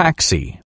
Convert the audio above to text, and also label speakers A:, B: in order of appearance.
A: taxi.